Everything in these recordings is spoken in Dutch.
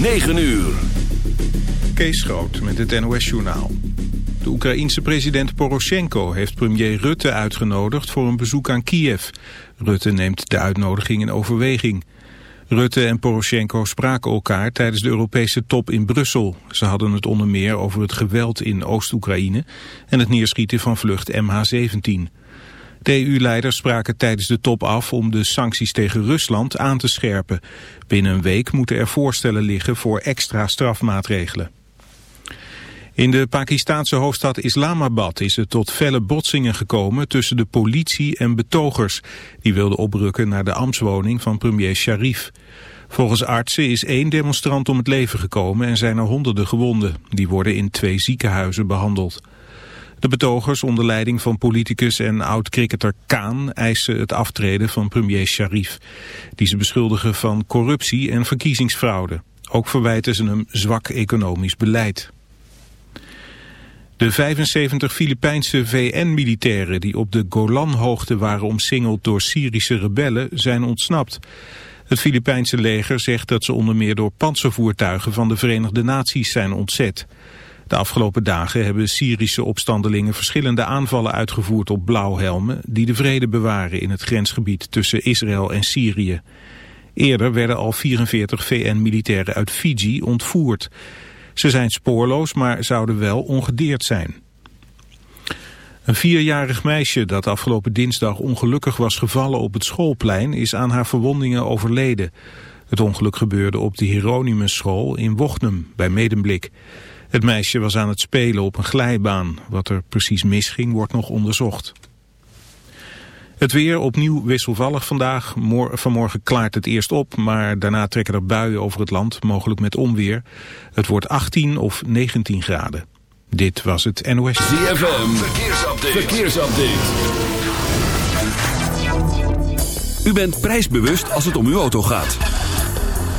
9 uur. Kees Groot met het NOS-journaal. De Oekraïense president Poroshenko heeft premier Rutte uitgenodigd voor een bezoek aan Kiev. Rutte neemt de uitnodiging in overweging. Rutte en Poroshenko spraken elkaar tijdens de Europese top in Brussel. Ze hadden het onder meer over het geweld in Oost-Oekraïne en het neerschieten van vlucht MH17. De EU-leiders spraken tijdens de top af om de sancties tegen Rusland aan te scherpen. Binnen een week moeten er voorstellen liggen voor extra strafmaatregelen. In de Pakistaanse hoofdstad Islamabad is het tot felle botsingen gekomen tussen de politie en betogers. Die wilden oprukken naar de ambtswoning van premier Sharif. Volgens artsen is één demonstrant om het leven gekomen en zijn er honderden gewonden. Die worden in twee ziekenhuizen behandeld. De betogers onder leiding van politicus en oud-cricketer Kaan eisen het aftreden van premier Sharif. Die ze beschuldigen van corruptie en verkiezingsfraude. Ook verwijten ze hem zwak economisch beleid. De 75 Filipijnse VN-militairen die op de Golanhoogte waren omsingeld door Syrische rebellen zijn ontsnapt. Het Filipijnse leger zegt dat ze onder meer door panzervoertuigen van de Verenigde Naties zijn ontzet. De afgelopen dagen hebben Syrische opstandelingen verschillende aanvallen uitgevoerd op blauwhelmen die de vrede bewaren in het grensgebied tussen Israël en Syrië. Eerder werden al 44 VN-militairen uit Fiji ontvoerd. Ze zijn spoorloos, maar zouden wel ongedeerd zijn. Een vierjarig meisje dat afgelopen dinsdag ongelukkig was gevallen op het schoolplein is aan haar verwondingen overleden. Het ongeluk gebeurde op de Hieronymus school in Wochnum bij Medemblik. Het meisje was aan het spelen op een glijbaan. Wat er precies misging wordt nog onderzocht. Het weer opnieuw wisselvallig vandaag. vanmorgen klaart het eerst op, maar daarna trekken er buien over het land, mogelijk met onweer. Het wordt 18 of 19 graden. Dit was het NOS. ZFM, verkeersupdate. verkeersupdate. U bent prijsbewust als het om uw auto gaat.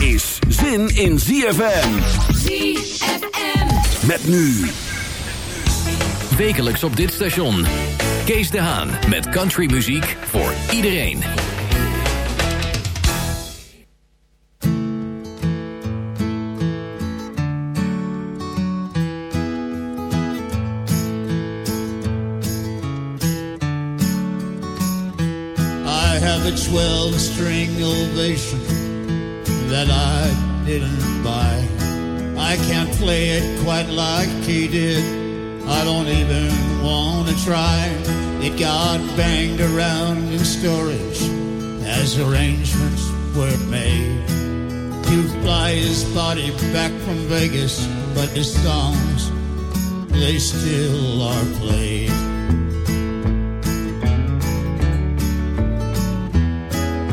Is zin in ZFM. ZFM. Met nu Wekelijks op dit station. Kees de Haan met countrymuziek voor iedereen. I have a 12 string ovation that I didn't buy. I can't play it quite like he did. I don't even want to try. It got banged around in storage as arrangements were made to fly his body back from Vegas, but his songs, they still are played.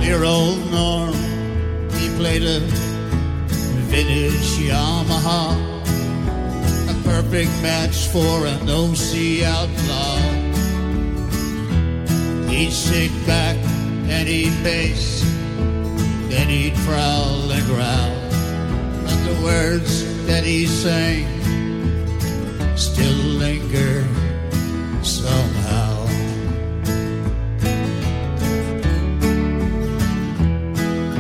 Dear old Norm, a vintage Yamaha, a perfect match for an OC outlaw. He'd sit back and he'd pace, then he'd prowl and growl. But the words that he sang still linger somehow.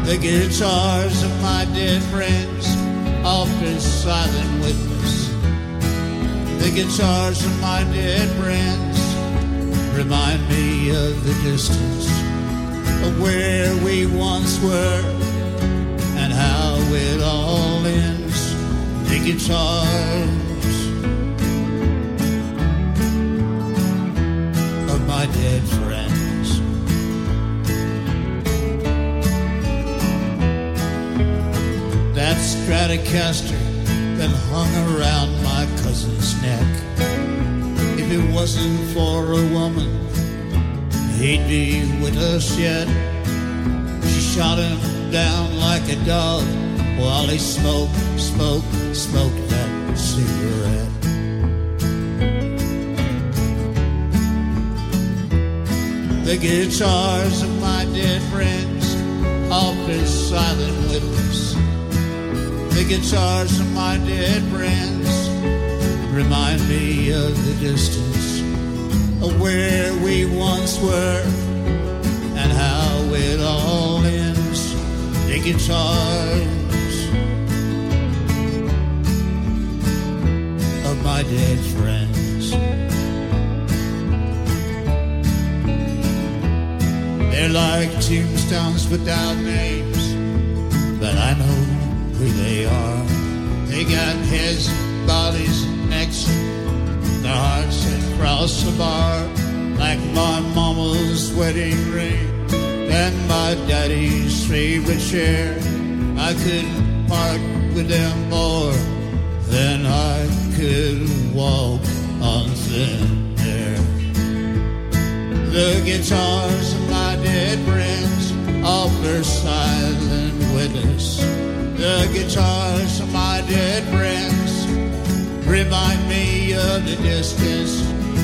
The guitars of my dead friends often silent witness. The guitars of my dead friends remind me of the distance of where we once were and how it all ends. The guitars of my dead friends. That Stratocaster that hung around my cousin's neck. If it wasn't for a woman, he'd be with us yet. She shot him down like a dog while he smoked, smoked, smoked that cigarette. The guitars of my dead friends often silent witness the guitars of my dead friends remind me of the distance of where we once were and how it all ends. The guitars of my dead friends. They're like tombstones without names, but I know who they are. They got heads, bodies, necks, their hearts that cross the bar like my mama's wedding ring and my daddy's favorite chair. I couldn't part with them more than I could walk on thin air. The guitars of my dead friends offer silent witness the guitars of my dead friends remind me of the distance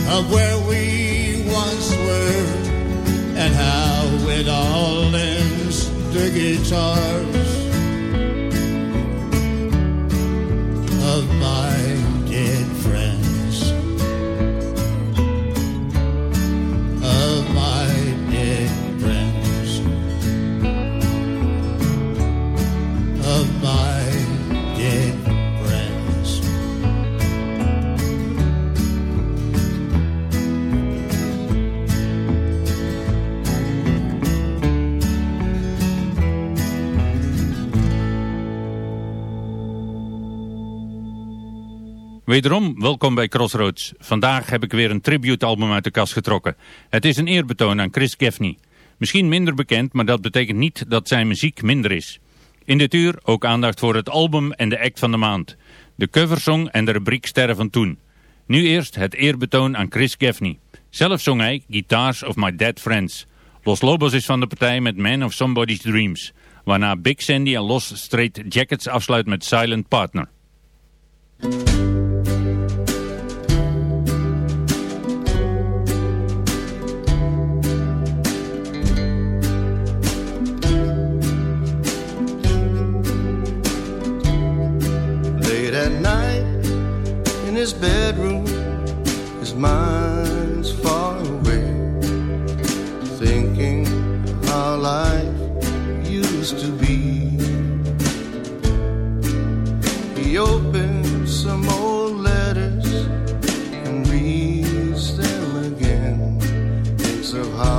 of where we once were and how it all ends. The guitars Wederom, welkom bij Crossroads. Vandaag heb ik weer een tributealbum uit de kast getrokken. Het is een eerbetoon aan Chris Gaffney. Misschien minder bekend, maar dat betekent niet dat zijn muziek minder is. In dit uur ook aandacht voor het album en de act van de maand. De coversong en de rubriek Sterren van Toen. Nu eerst het eerbetoon aan Chris Gaffney. Zelf zong hij Guitars of My Dead Friends. Los Lobos is van de partij met Man of Somebody's Dreams. Waarna Big Sandy en Los Straight Jackets afsluit met Silent Partner. At night in his bedroom, his mind's far away, thinking how life used to be. He opens some old letters and reads them again, thinks of how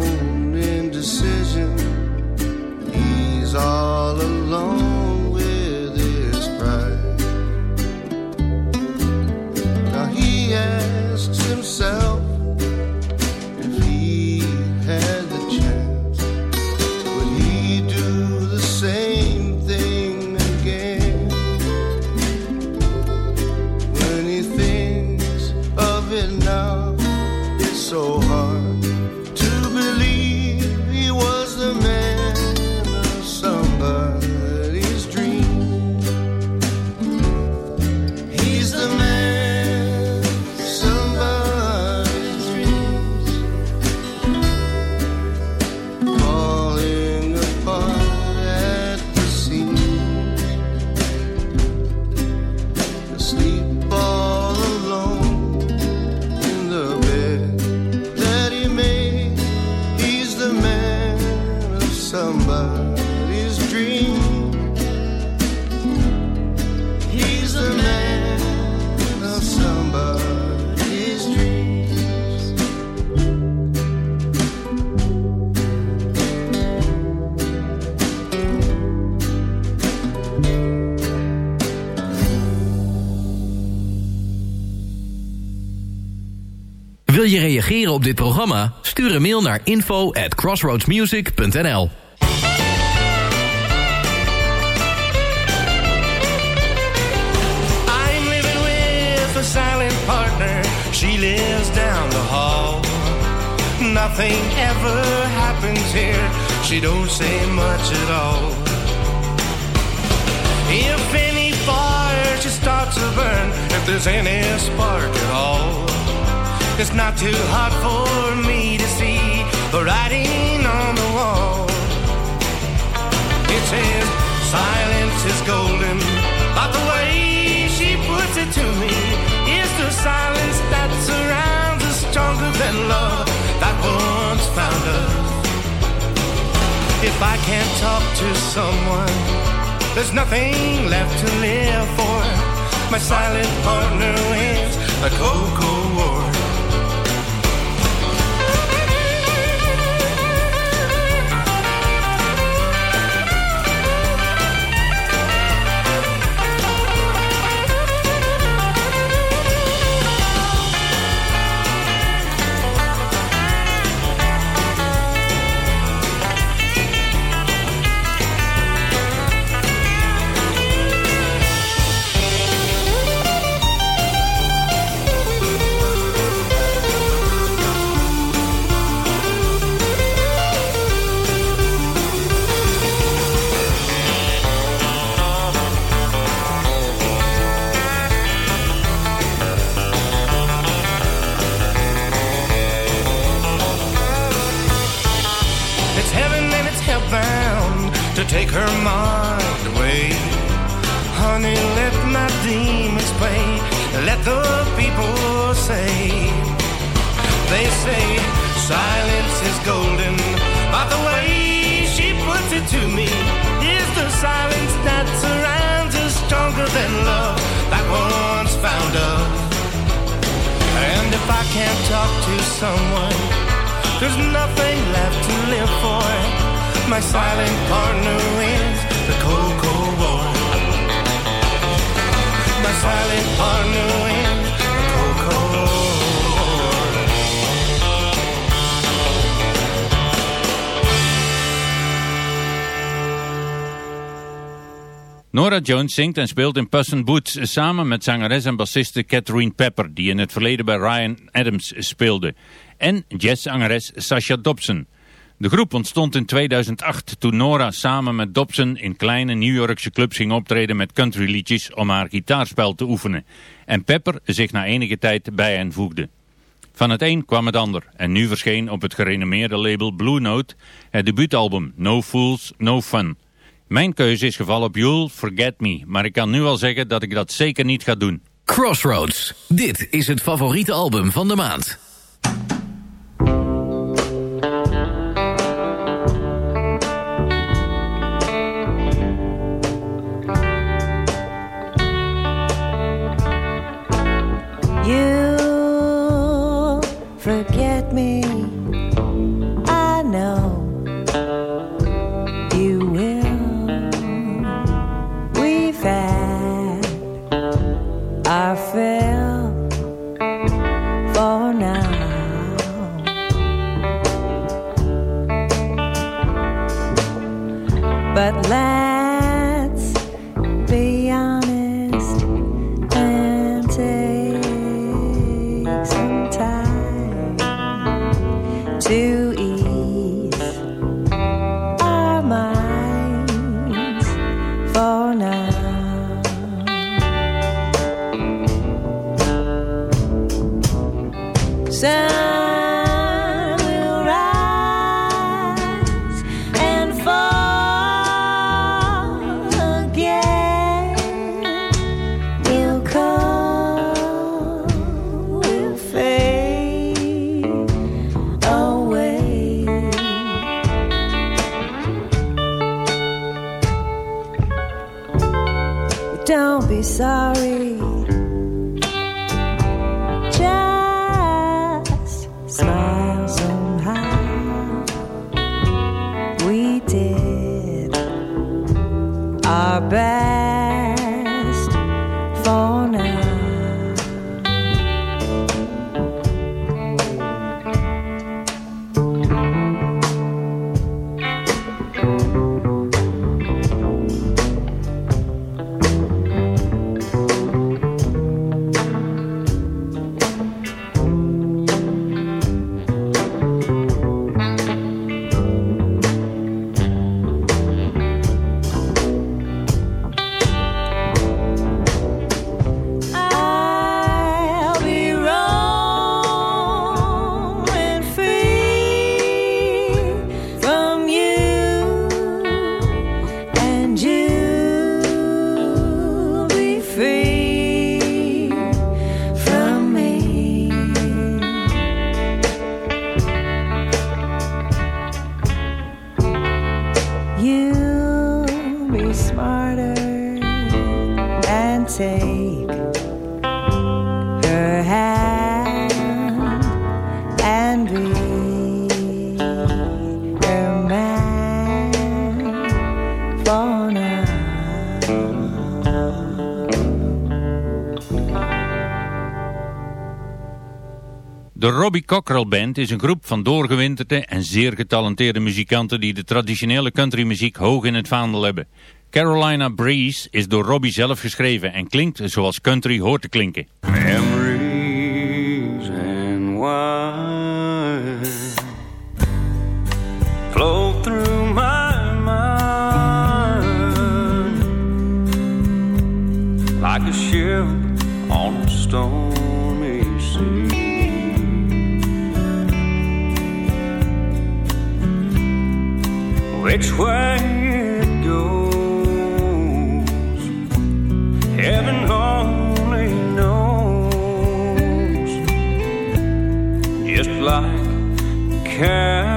own indecision. He's all alone programma? Stuur een mail naar info at crossroadsmusic.nl I'm living with a silent partner. She lives down the hall. Nothing ever happens here. She don't say much at all. If any fire she starts to burn, if there's any spark at all, it's not too hot for me to see the writing on the wall. It says silence is golden, but the way she puts it to me is the silence that surrounds us stronger than love that once found us. If I can't talk to someone, there's nothing left to live for. My silent partner wins the Cocoa War. My silent partner wins the Cocoa War. My silent partner wins the Cocoa War. Nora Jones zingt en speelt in Puss Boots samen met zangeres en bassiste Catherine Pepper, die in het verleden bij Ryan Adams speelde, en jazzzangeres Sasha Dobson. De groep ontstond in 2008 toen Nora samen met Dobson in kleine New Yorkse clubs ging optreden met countryliedjes om haar gitaarspel te oefenen en Pepper zich na enige tijd bij hen voegde. Van het een kwam het ander en nu verscheen op het gerenommeerde label Blue Note het debuutalbum No Fools, No Fun. Mijn keuze is gevallen op You'll Forget Me, maar ik kan nu al zeggen dat ik dat zeker niet ga doen. Crossroads. Dit is het favoriete album van de maand. you forget me, I know you will. We've had our fill for now, but last. Robbie Cockrell Band is een groep van doorgewinterde en zeer getalenteerde muzikanten die de traditionele countrymuziek hoog in het vaandel hebben. Carolina Breeze is door Robbie zelf geschreven en klinkt zoals country hoort te klinken. Memories and wine which way it goes. Heaven only knows. Just like Carolina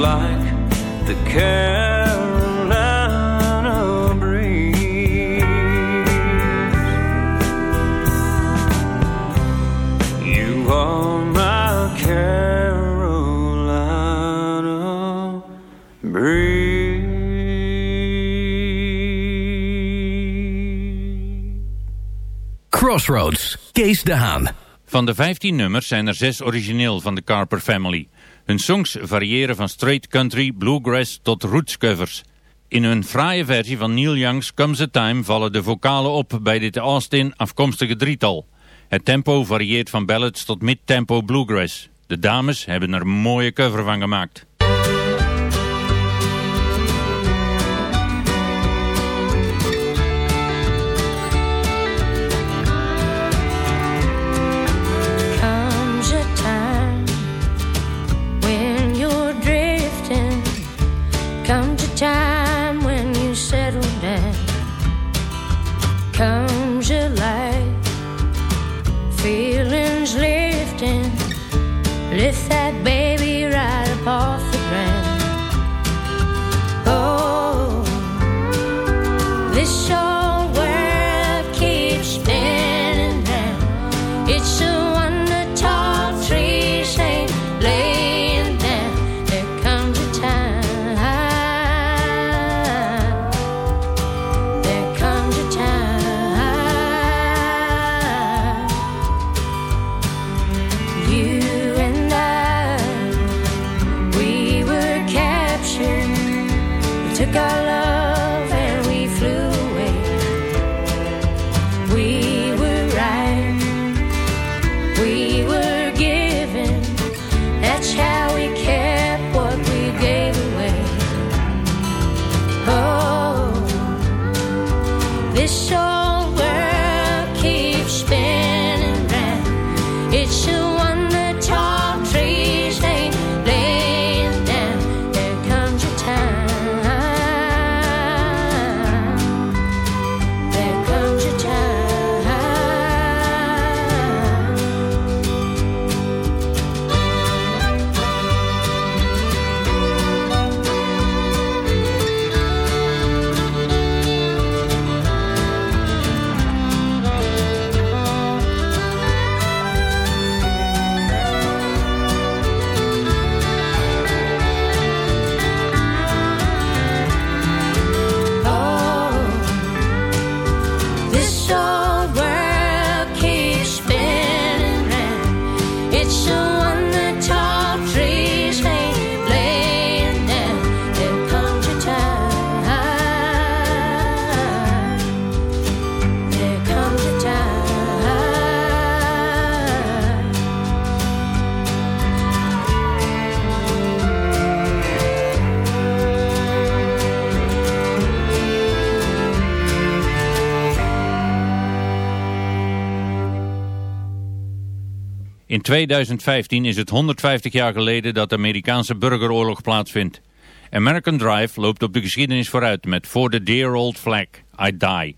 like the Carolina breeze. You are my Carolina breeze. Crossroads, Kees de Haan. Van de 15 nummers zijn er zes origineel van de Carper Family. Hun songs variëren van straight country, bluegrass tot roots covers. In hun fraaie versie van Neil Young's Comes a Time vallen de vocalen op bij dit Austin afkomstige drietal. Het tempo varieert van ballads tot mid-tempo bluegrass. De dames hebben er mooie cover van gemaakt. In 2015 is het 150 jaar geleden dat de Amerikaanse burgeroorlog plaatsvindt. American Drive loopt op de geschiedenis vooruit met For the Dear Old Flag, I Die.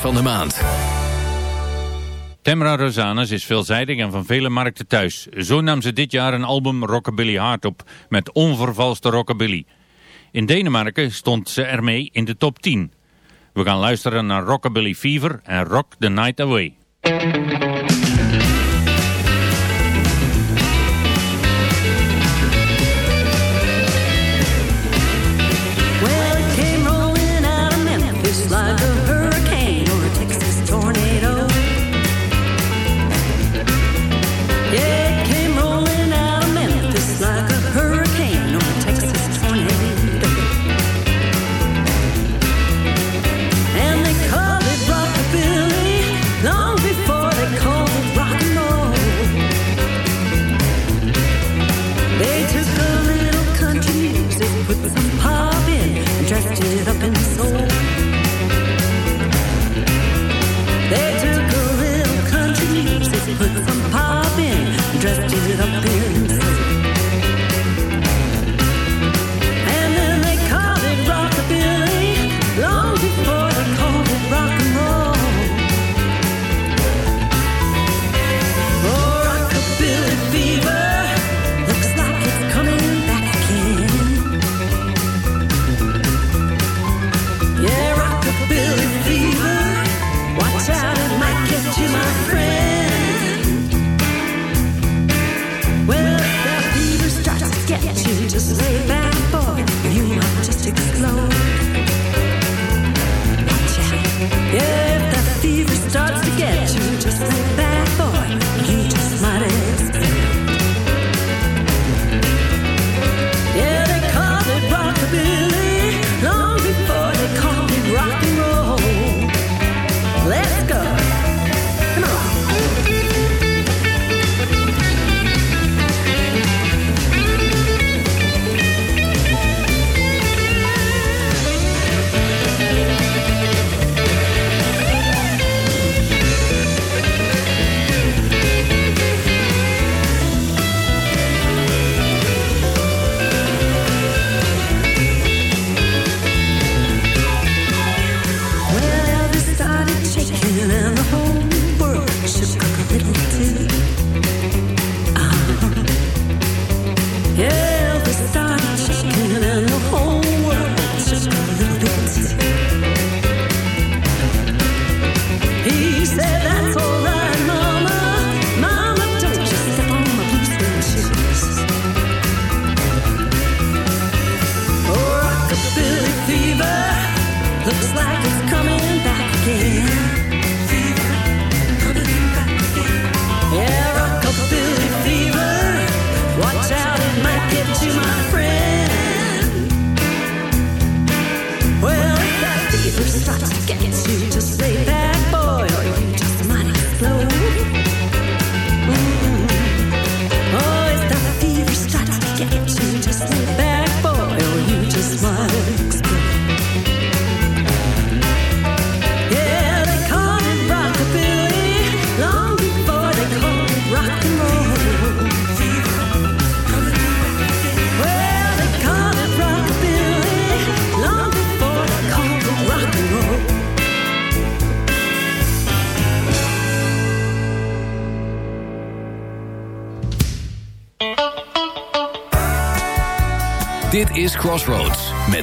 Van de maand. Temra Rosanes is veelzijdig en van vele markten thuis. Zo nam ze dit jaar een album Rockabilly Hard op, met onvervalste rockabilly. In Denemarken stond ze ermee in de top 10. We gaan luisteren naar Rockabilly Fever en Rock the Night Away.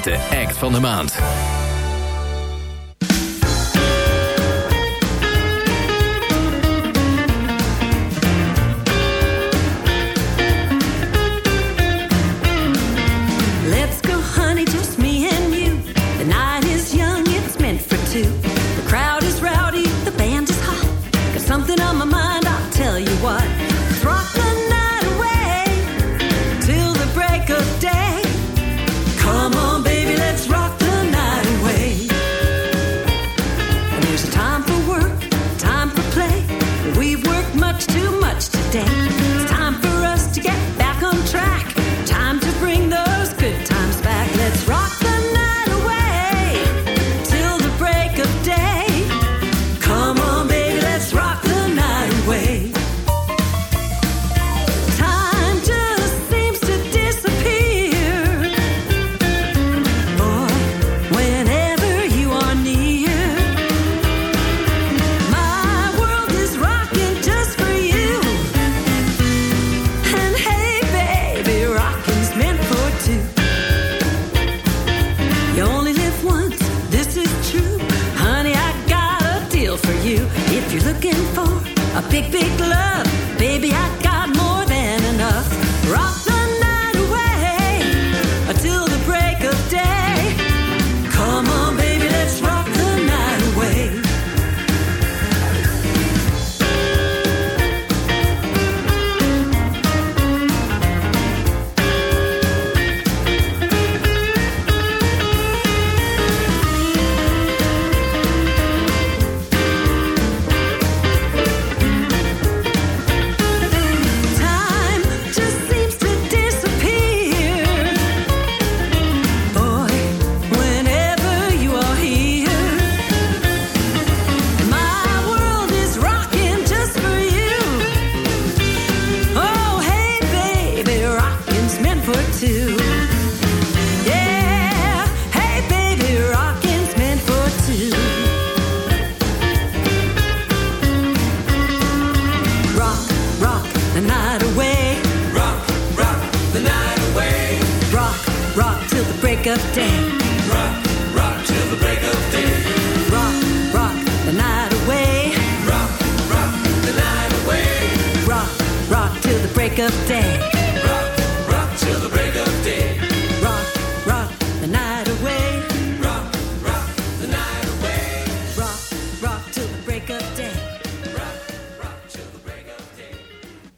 de act van de maand.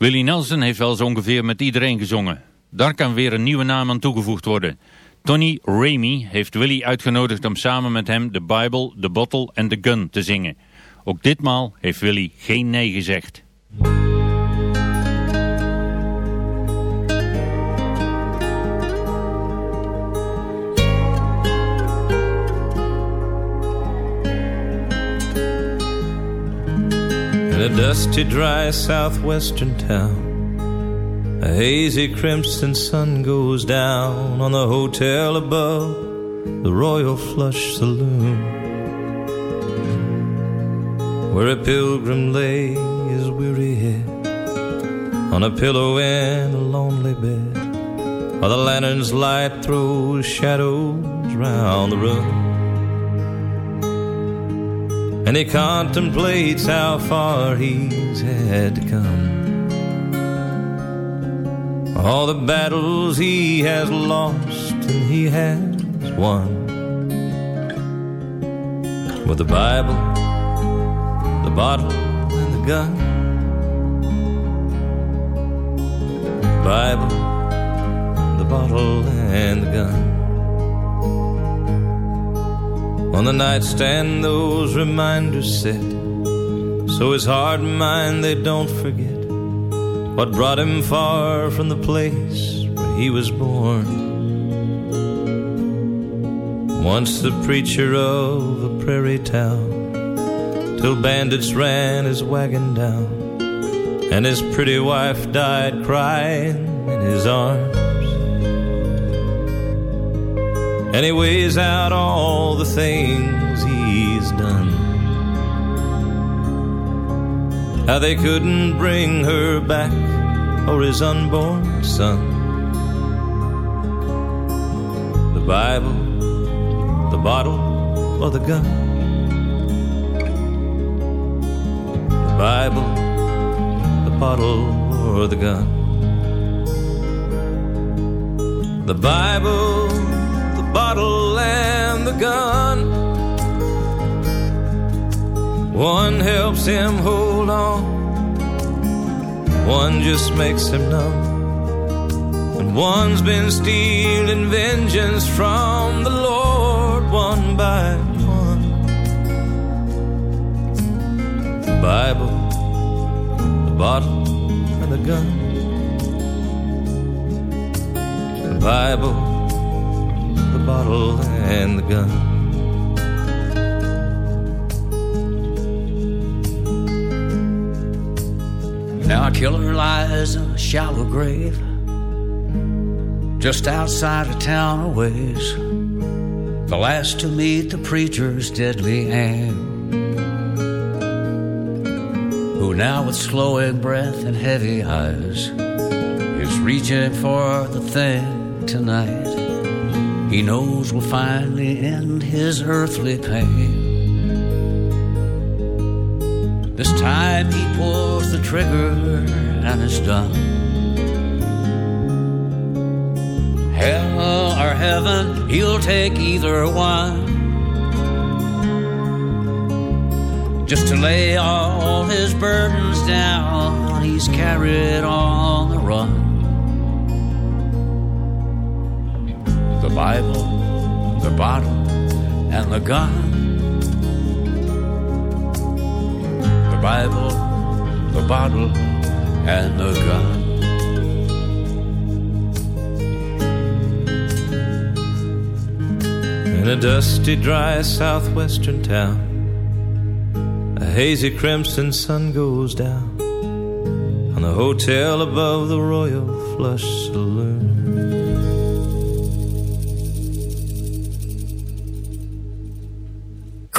Willie Nelson heeft wel zo ongeveer met iedereen gezongen. Daar kan weer een nieuwe naam aan toegevoegd worden. Tony Ramey heeft Willie uitgenodigd om samen met hem The Bible, The Bottle en The Gun te zingen. Ook ditmaal heeft Willie geen nee gezegd. in a dusty, dry southwestern town. A hazy crimson sun goes down on the hotel above the Royal Flush Saloon, where a pilgrim lay his weary head on a pillow in a lonely bed, while the lantern's light throws shadows round the room and he contemplates how far he's had to come. All the battles he has lost and he has won. With the Bible, the bottle, and the gun. The Bible, the bottle, and the gun. On the nightstand, those reminders sit, so his heart and mind they don't forget what brought him far from the place where he was born. Once the preacher of a prairie town, till bandits ran his wagon down, and his pretty wife died crying in his arms. And he weighs out all the things he's done. How they couldn't bring her back or his unborn son. The Bible, the bottle, or the gun. The Bible, the bottle, or the gun. The Bible, and the gun. One helps him hold on, one just makes him numb. And one's been stealing vengeance from the Lord one by one. The Bible, the bottle, and the gun. The Bible, the bottle, and the gun. Now our killer lies in a shallow grave just outside of town a ways. The last to meet the preacher's deadly aim. Who now with slowing breath and heavy eyes is reaching for the thing tonight. He knows will finally end his earthly pain. This time he pulls the trigger and it's done. Hell or heaven, he'll take either one. Just to lay all his burdens down, he's carried on the run. Bible, the bottle, and the gun. The Bible, the bottle, and the gun. In a dusty, dry southwestern town, a hazy crimson sun goes down on the hotel above the Royal Flush Saloon.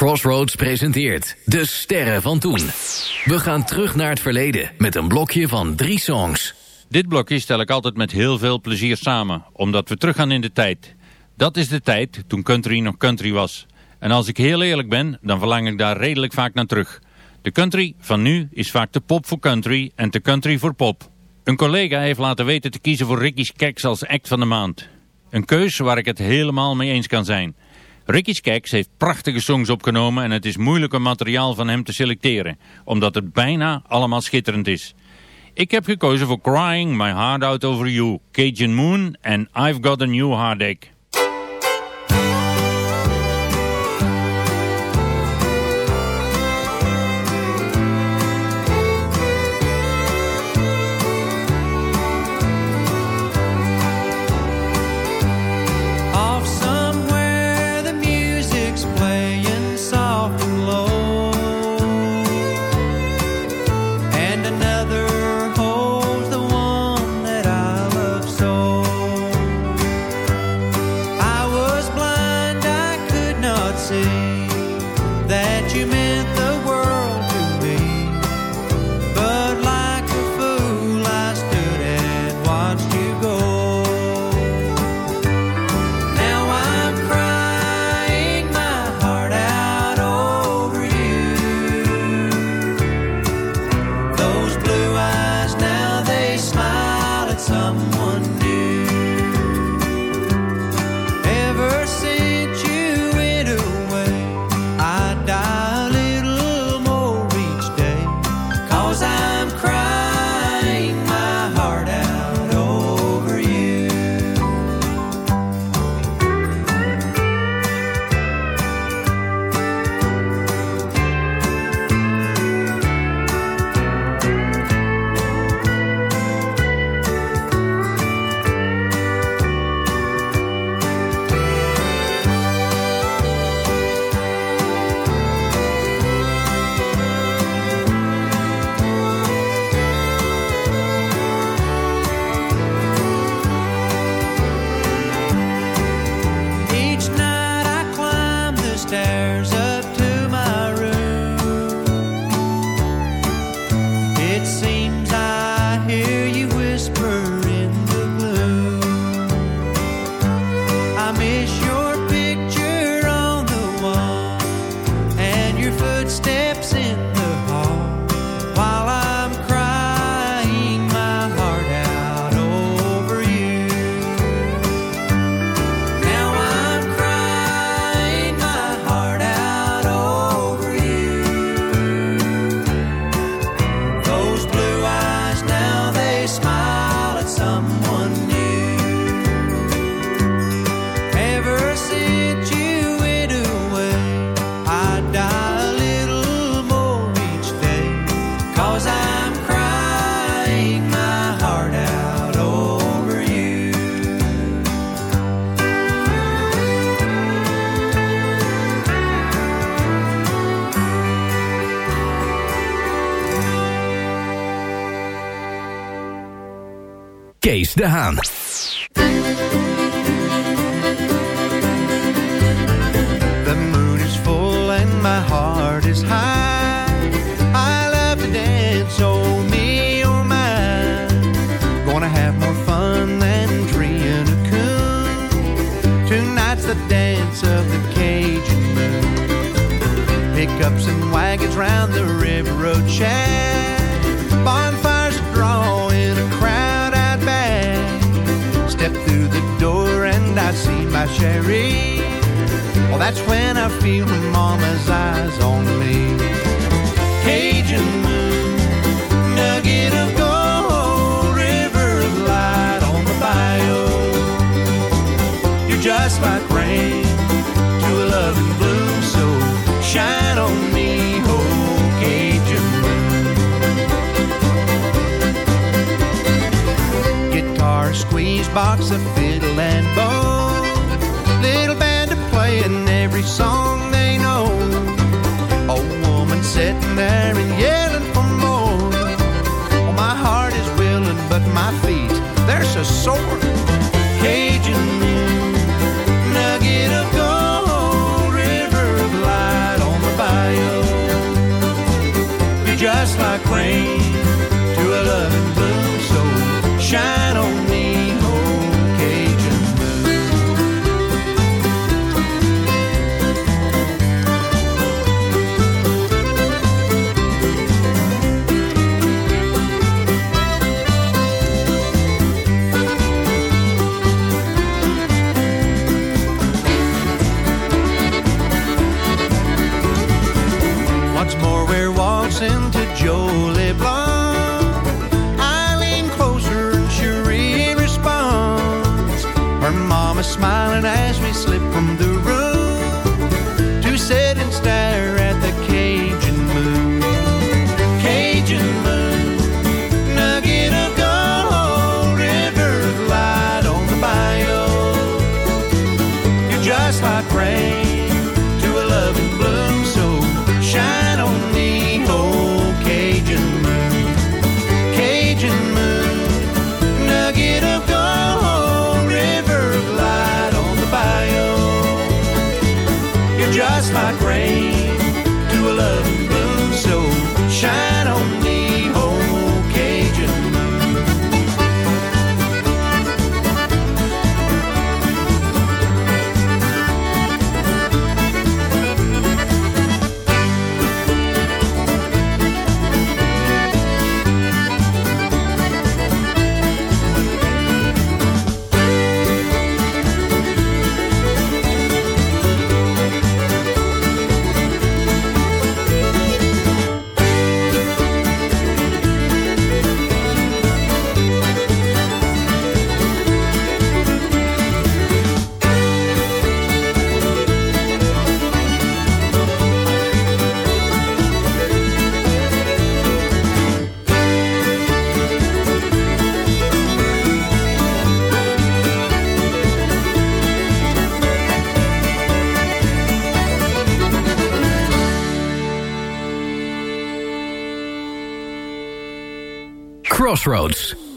Crossroads presenteert De Sterren van Toen. We gaan terug naar het verleden met een blokje van drie songs. Dit blokje stel ik altijd met heel veel plezier samen, omdat we teruggaan in de tijd. Dat is de tijd toen country nog country was. En als ik heel eerlijk ben, dan verlang ik daar redelijk vaak naar terug. De country van nu is vaak te pop voor country en te country voor pop. Een collega heeft laten weten te kiezen voor Ricky's Keks als act van de maand. Een keus waar ik het helemaal mee eens kan zijn. Ricky's Keks heeft prachtige songs opgenomen en het is moeilijk om materiaal van hem te selecteren, omdat het bijna allemaal schitterend is. Ik heb gekozen voor Crying My Heart Out Over You, Cajun Moon en I've Got a New Heartache. De Haan. weary. Well, that's when I feel my mama's eyes on me. Cajun moon, nugget of gold, river of light on the bayou. You're just like rain to a loving bloom, so shine on me, oh Cajun moon. Guitar, squeeze box, a fiddle every song they know. A woman sitting there and yelling for more. Oh, my heart is willing, but my feet, they're so sore. Crossroads.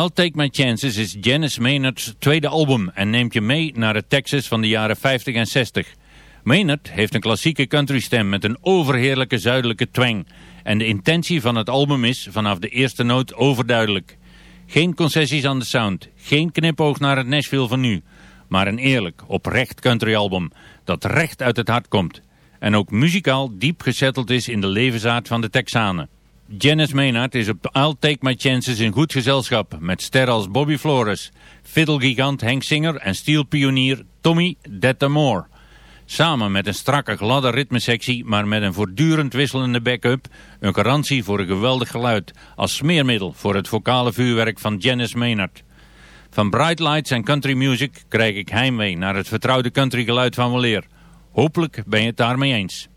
I'll Take My Chances is Janice Maynard's tweede album en neemt je mee naar het Texas van de jaren 50 en 60. Maynard heeft een klassieke country stem met een overheerlijke zuidelijke twang. En de intentie van het album is vanaf de eerste noot overduidelijk. Geen concessies aan de sound, geen knipoog naar het Nashville van nu. Maar een eerlijk, oprecht country album dat recht uit het hart komt. En ook muzikaal diep gezetteld is in de levensaard van de Texanen. Janice Maynard is op I'll Take My Chances in goed gezelschap met sterren als Bobby Flores, fiddlegigant Henk Singer en steelpionier Tommy Dettamore. Samen met een strakke gladde ritmesectie, maar met een voortdurend wisselende backup, een garantie voor een geweldig geluid als smeermiddel voor het vocale vuurwerk van Janice Maynard. Van Bright Lights en country music krijg ik heimwee naar het vertrouwde country geluid van weleer. Hopelijk ben je het daarmee eens.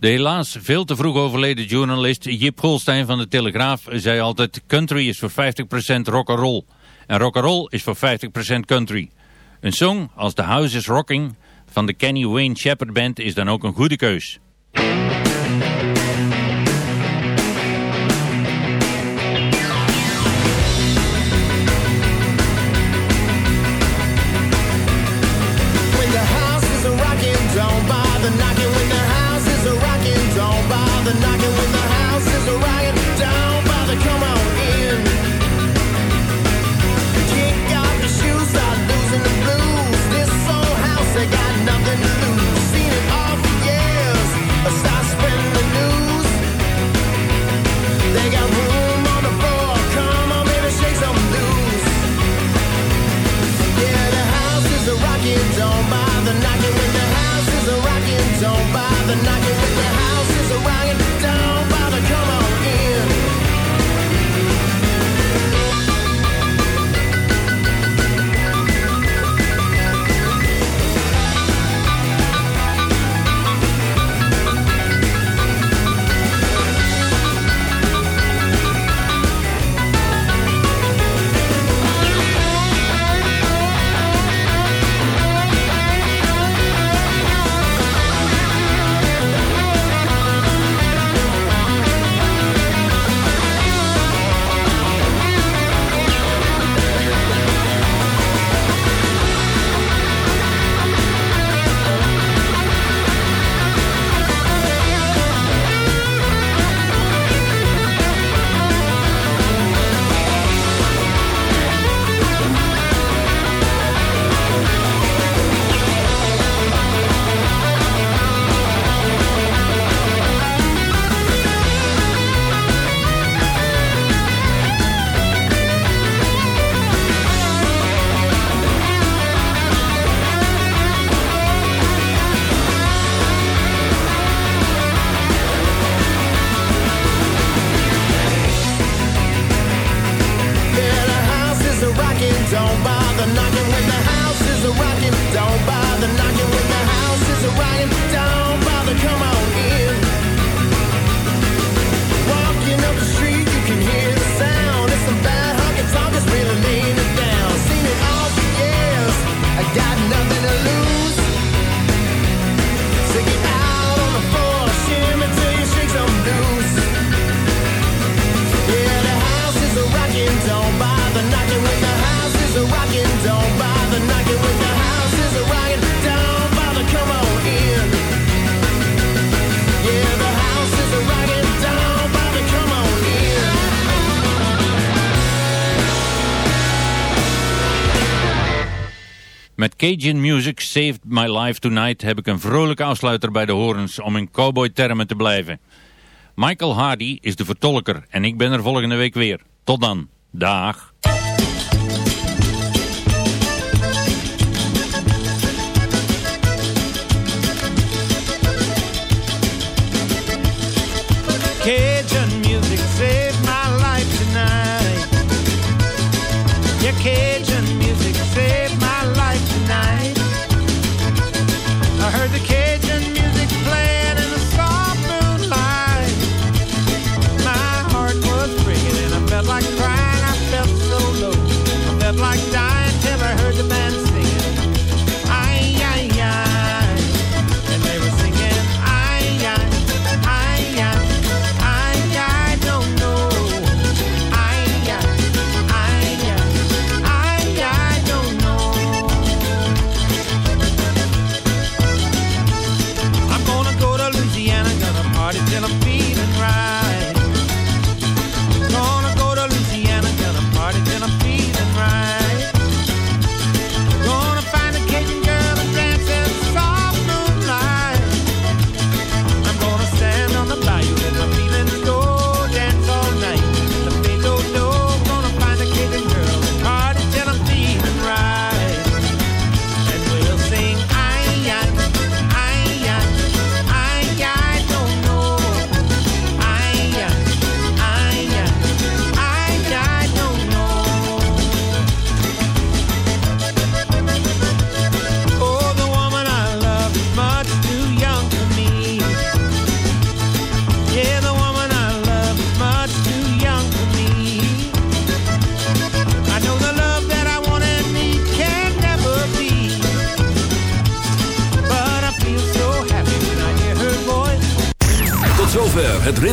De helaas veel te vroeg overleden journalist Jip Golstein van de Telegraaf zei altijd country is voor 50% rock'n'roll en rock'n'roll is voor 50% country. Een song als The House is Rocking van de Kenny Wayne Shepherd Band is dan ook een goede keus. Cajun Music Saved My Life Tonight heb ik een vrolijke afsluiter bij de horens om in cowboy-termen te blijven. Michael Hardy is de vertolker en ik ben er volgende week weer. Tot dan. Dag. Cajun music saved my life tonight. Yeah, Cajun